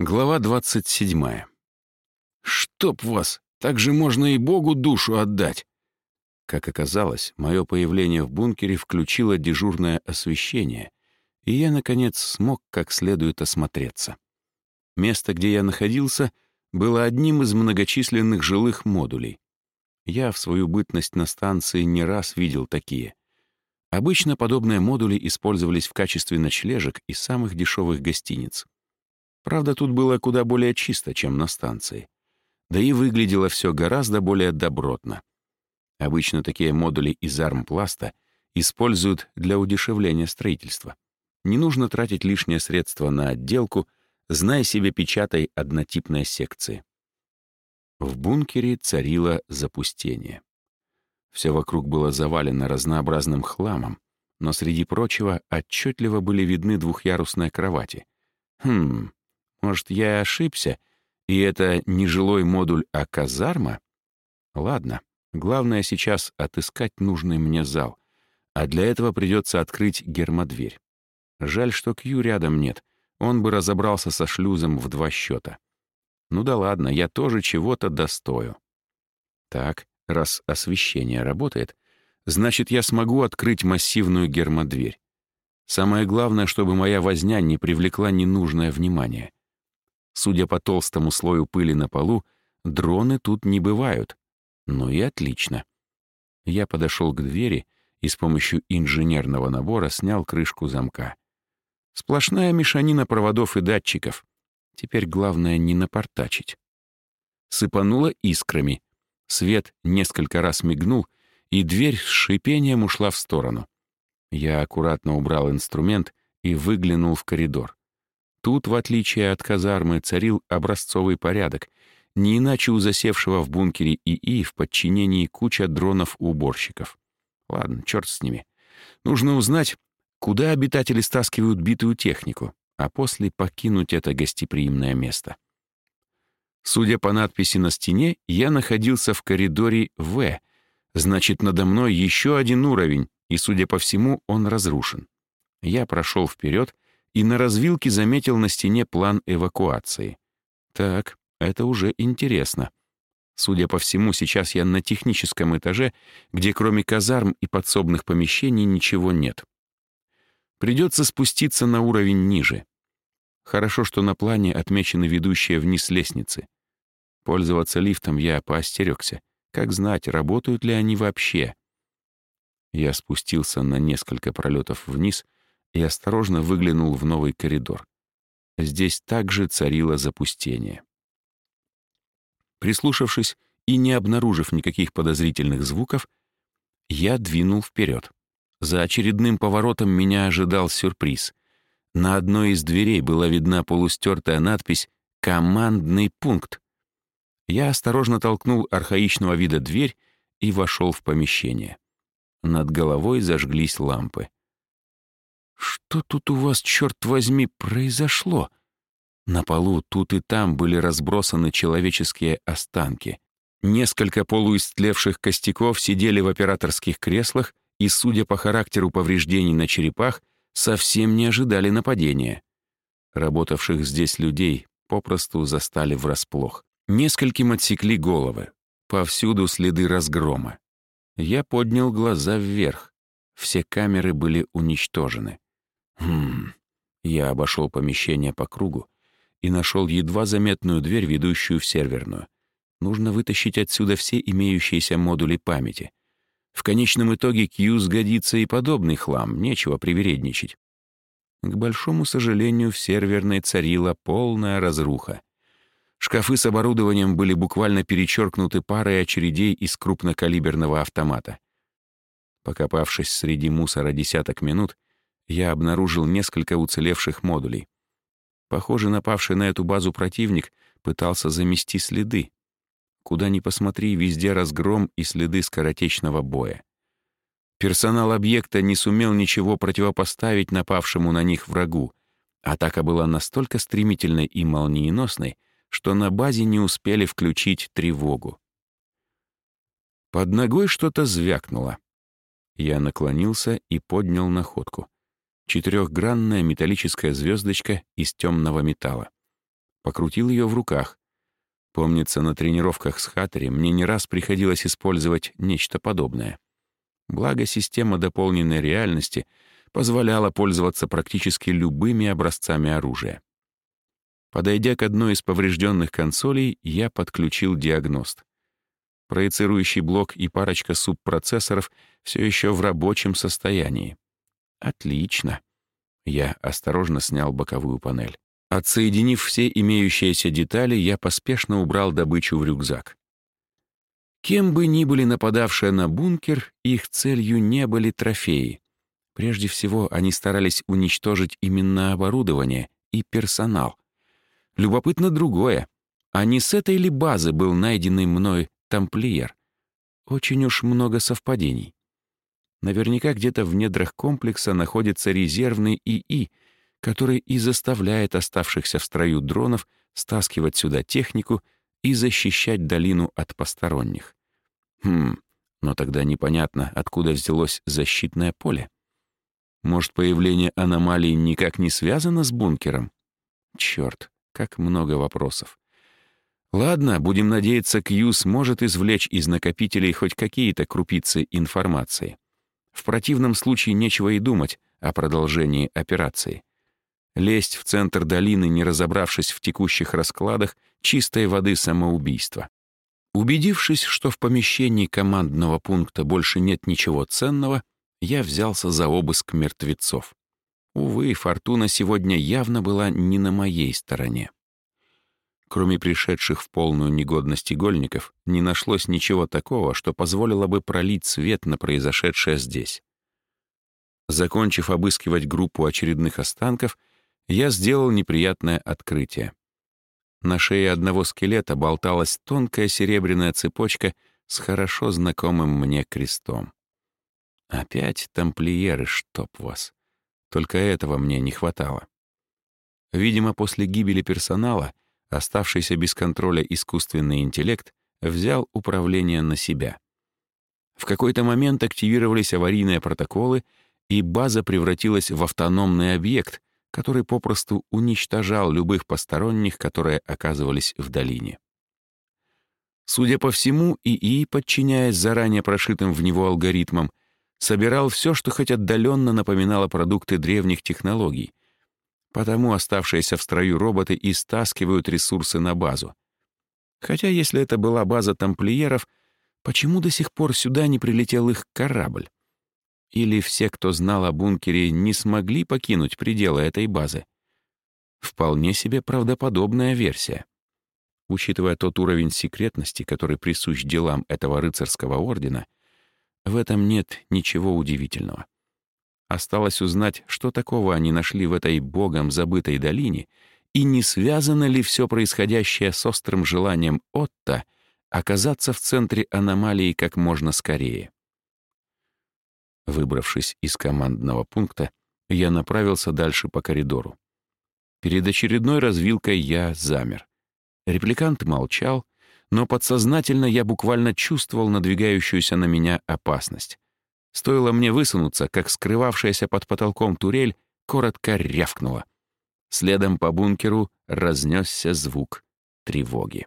Глава 27. «Чтоб вас! Так же можно и Богу душу отдать!» Как оказалось, мое появление в бункере включило дежурное освещение, и я, наконец, смог как следует осмотреться. Место, где я находился, было одним из многочисленных жилых модулей. Я в свою бытность на станции не раз видел такие. Обычно подобные модули использовались в качестве ночлежек и самых дешевых гостиниц. Правда, тут было куда более чисто, чем на станции. Да и выглядело все гораздо более добротно. Обычно такие модули из армпласта используют для удешевления строительства. Не нужно тратить лишние средства на отделку, зная себе печатай однотипной секции. В бункере царило запустение. Все вокруг было завалено разнообразным хламом, но среди прочего отчетливо были видны двухъярусные кровати. Хм, может, я ошибся, и это не жилой модуль, а казарма? Ладно, главное сейчас отыскать нужный мне зал, а для этого придется открыть гермодверь. Жаль, что Кью рядом нет, он бы разобрался со шлюзом в два счета. Ну да ладно, я тоже чего-то достою. Так, раз освещение работает, значит, я смогу открыть массивную гермодверь. Самое главное, чтобы моя возня не привлекла ненужное внимание. Судя по толстому слою пыли на полу, дроны тут не бывают. Ну и отлично. Я подошел к двери и с помощью инженерного набора снял крышку замка. Сплошная мешанина проводов и датчиков. Теперь главное не напортачить. Сыпануло искрами. Свет несколько раз мигнул, и дверь с шипением ушла в сторону. Я аккуратно убрал инструмент и выглянул в коридор. Тут, в отличие от казармы, царил образцовый порядок, не иначе у засевшего в бункере ИИ в подчинении куча дронов-уборщиков. Ладно, черт с ними. Нужно узнать, куда обитатели стаскивают битую технику, а после покинуть это гостеприимное место. Судя по надписи на стене, я находился в коридоре В, значит, надо мной еще один уровень, и, судя по всему, он разрушен. Я прошел вперед и на развилке заметил на стене план эвакуации. Так, это уже интересно. Судя по всему, сейчас я на техническом этаже, где кроме казарм и подсобных помещений ничего нет. Придется спуститься на уровень ниже. Хорошо, что на плане отмечены ведущие вниз лестницы. Пользоваться лифтом я поостерегся. Как знать, работают ли они вообще. Я спустился на несколько пролетов вниз и осторожно выглянул в новый коридор. Здесь также царило запустение. Прислушавшись и не обнаружив никаких подозрительных звуков, я двинул вперед. За очередным поворотом меня ожидал сюрприз. На одной из дверей была видна полустертая надпись «Командный пункт». Я осторожно толкнул архаичного вида дверь и вошел в помещение. Над головой зажглись лампы. Что тут у вас, черт возьми, произошло? На полу тут и там были разбросаны человеческие останки. Несколько полуистлевших костяков сидели в операторских креслах и, судя по характеру повреждений на черепах, совсем не ожидали нападения. Работавших здесь людей попросту застали врасплох. Нескольким отсекли головы. Повсюду следы разгрома. Я поднял глаза вверх. Все камеры были уничтожены. Хм. Я обошел помещение по кругу и нашел едва заметную дверь, ведущую в серверную. Нужно вытащить отсюда все имеющиеся модули памяти. В конечном итоге Q сгодится и подобный хлам, нечего привередничать. К большому сожалению, в серверной царила полная разруха. Шкафы с оборудованием были буквально перечеркнуты парой очередей из крупнокалиберного автомата. Покопавшись среди мусора десяток минут, я обнаружил несколько уцелевших модулей. Похоже, напавший на эту базу противник пытался замести следы. Куда ни посмотри, везде разгром и следы скоротечного боя. Персонал объекта не сумел ничего противопоставить напавшему на них врагу. Атака была настолько стремительной и молниеносной, что на базе не успели включить тревогу. Под ногой что-то звякнуло. Я наклонился и поднял находку. Четырехгранная металлическая звездочка из темного металла. Покрутил ее в руках. Помнится, на тренировках с Хаттери мне не раз приходилось использовать нечто подобное. Благо, система дополненной реальности позволяла пользоваться практически любыми образцами оружия. Подойдя к одной из поврежденных консолей, я подключил диагност. Проецирующий блок и парочка субпроцессоров все еще в рабочем состоянии. Отлично. Я осторожно снял боковую панель. Отсоединив все имеющиеся детали, я поспешно убрал добычу в рюкзак. Кем бы ни были нападавшие на бункер, их целью не были трофеи. Прежде всего, они старались уничтожить именно оборудование и персонал. Любопытно другое. А не с этой ли базы был найденный мной тамплиер? Очень уж много совпадений. Наверняка где-то в недрах комплекса находится резервный ИИ, который и заставляет оставшихся в строю дронов стаскивать сюда технику и защищать долину от посторонних. Хм, но тогда непонятно, откуда взялось защитное поле. Может, появление аномалий никак не связано с бункером? Черт, как много вопросов. Ладно, будем надеяться, Кью сможет извлечь из накопителей хоть какие-то крупицы информации. В противном случае нечего и думать о продолжении операции. Лезть в центр долины, не разобравшись в текущих раскладах, чистой воды самоубийство. Убедившись, что в помещении командного пункта больше нет ничего ценного, я взялся за обыск мертвецов. Увы, фортуна сегодня явно была не на моей стороне. Кроме пришедших в полную негодность игольников, не нашлось ничего такого, что позволило бы пролить свет на произошедшее здесь. Закончив обыскивать группу очередных останков, я сделал неприятное открытие. На шее одного скелета болталась тонкая серебряная цепочка с хорошо знакомым мне крестом. Опять тамплиеры, чтоб вас. Только этого мне не хватало. Видимо, после гибели персонала — Оставшийся без контроля искусственный интеллект взял управление на себя. В какой-то момент активировались аварийные протоколы, и база превратилась в автономный объект, который попросту уничтожал любых посторонних, которые оказывались в долине. Судя по всему, ИИ, подчиняясь заранее прошитым в него алгоритмам, собирал все, что хоть отдаленно напоминало продукты древних технологий — Потому оставшиеся в строю роботы и стаскивают ресурсы на базу. Хотя если это была база тамплиеров, почему до сих пор сюда не прилетел их корабль? Или все, кто знал о бункере, не смогли покинуть пределы этой базы? Вполне себе правдоподобная версия. Учитывая тот уровень секретности, который присущ делам этого рыцарского ордена, в этом нет ничего удивительного. Осталось узнать, что такого они нашли в этой богом забытой долине, и не связано ли все происходящее с острым желанием Отто оказаться в центре аномалии как можно скорее. Выбравшись из командного пункта, я направился дальше по коридору. Перед очередной развилкой я замер. Репликант молчал, но подсознательно я буквально чувствовал надвигающуюся на меня опасность. Стоило мне высунуться, как скрывавшаяся под потолком турель коротко рявкнула. Следом по бункеру разнесся звук тревоги.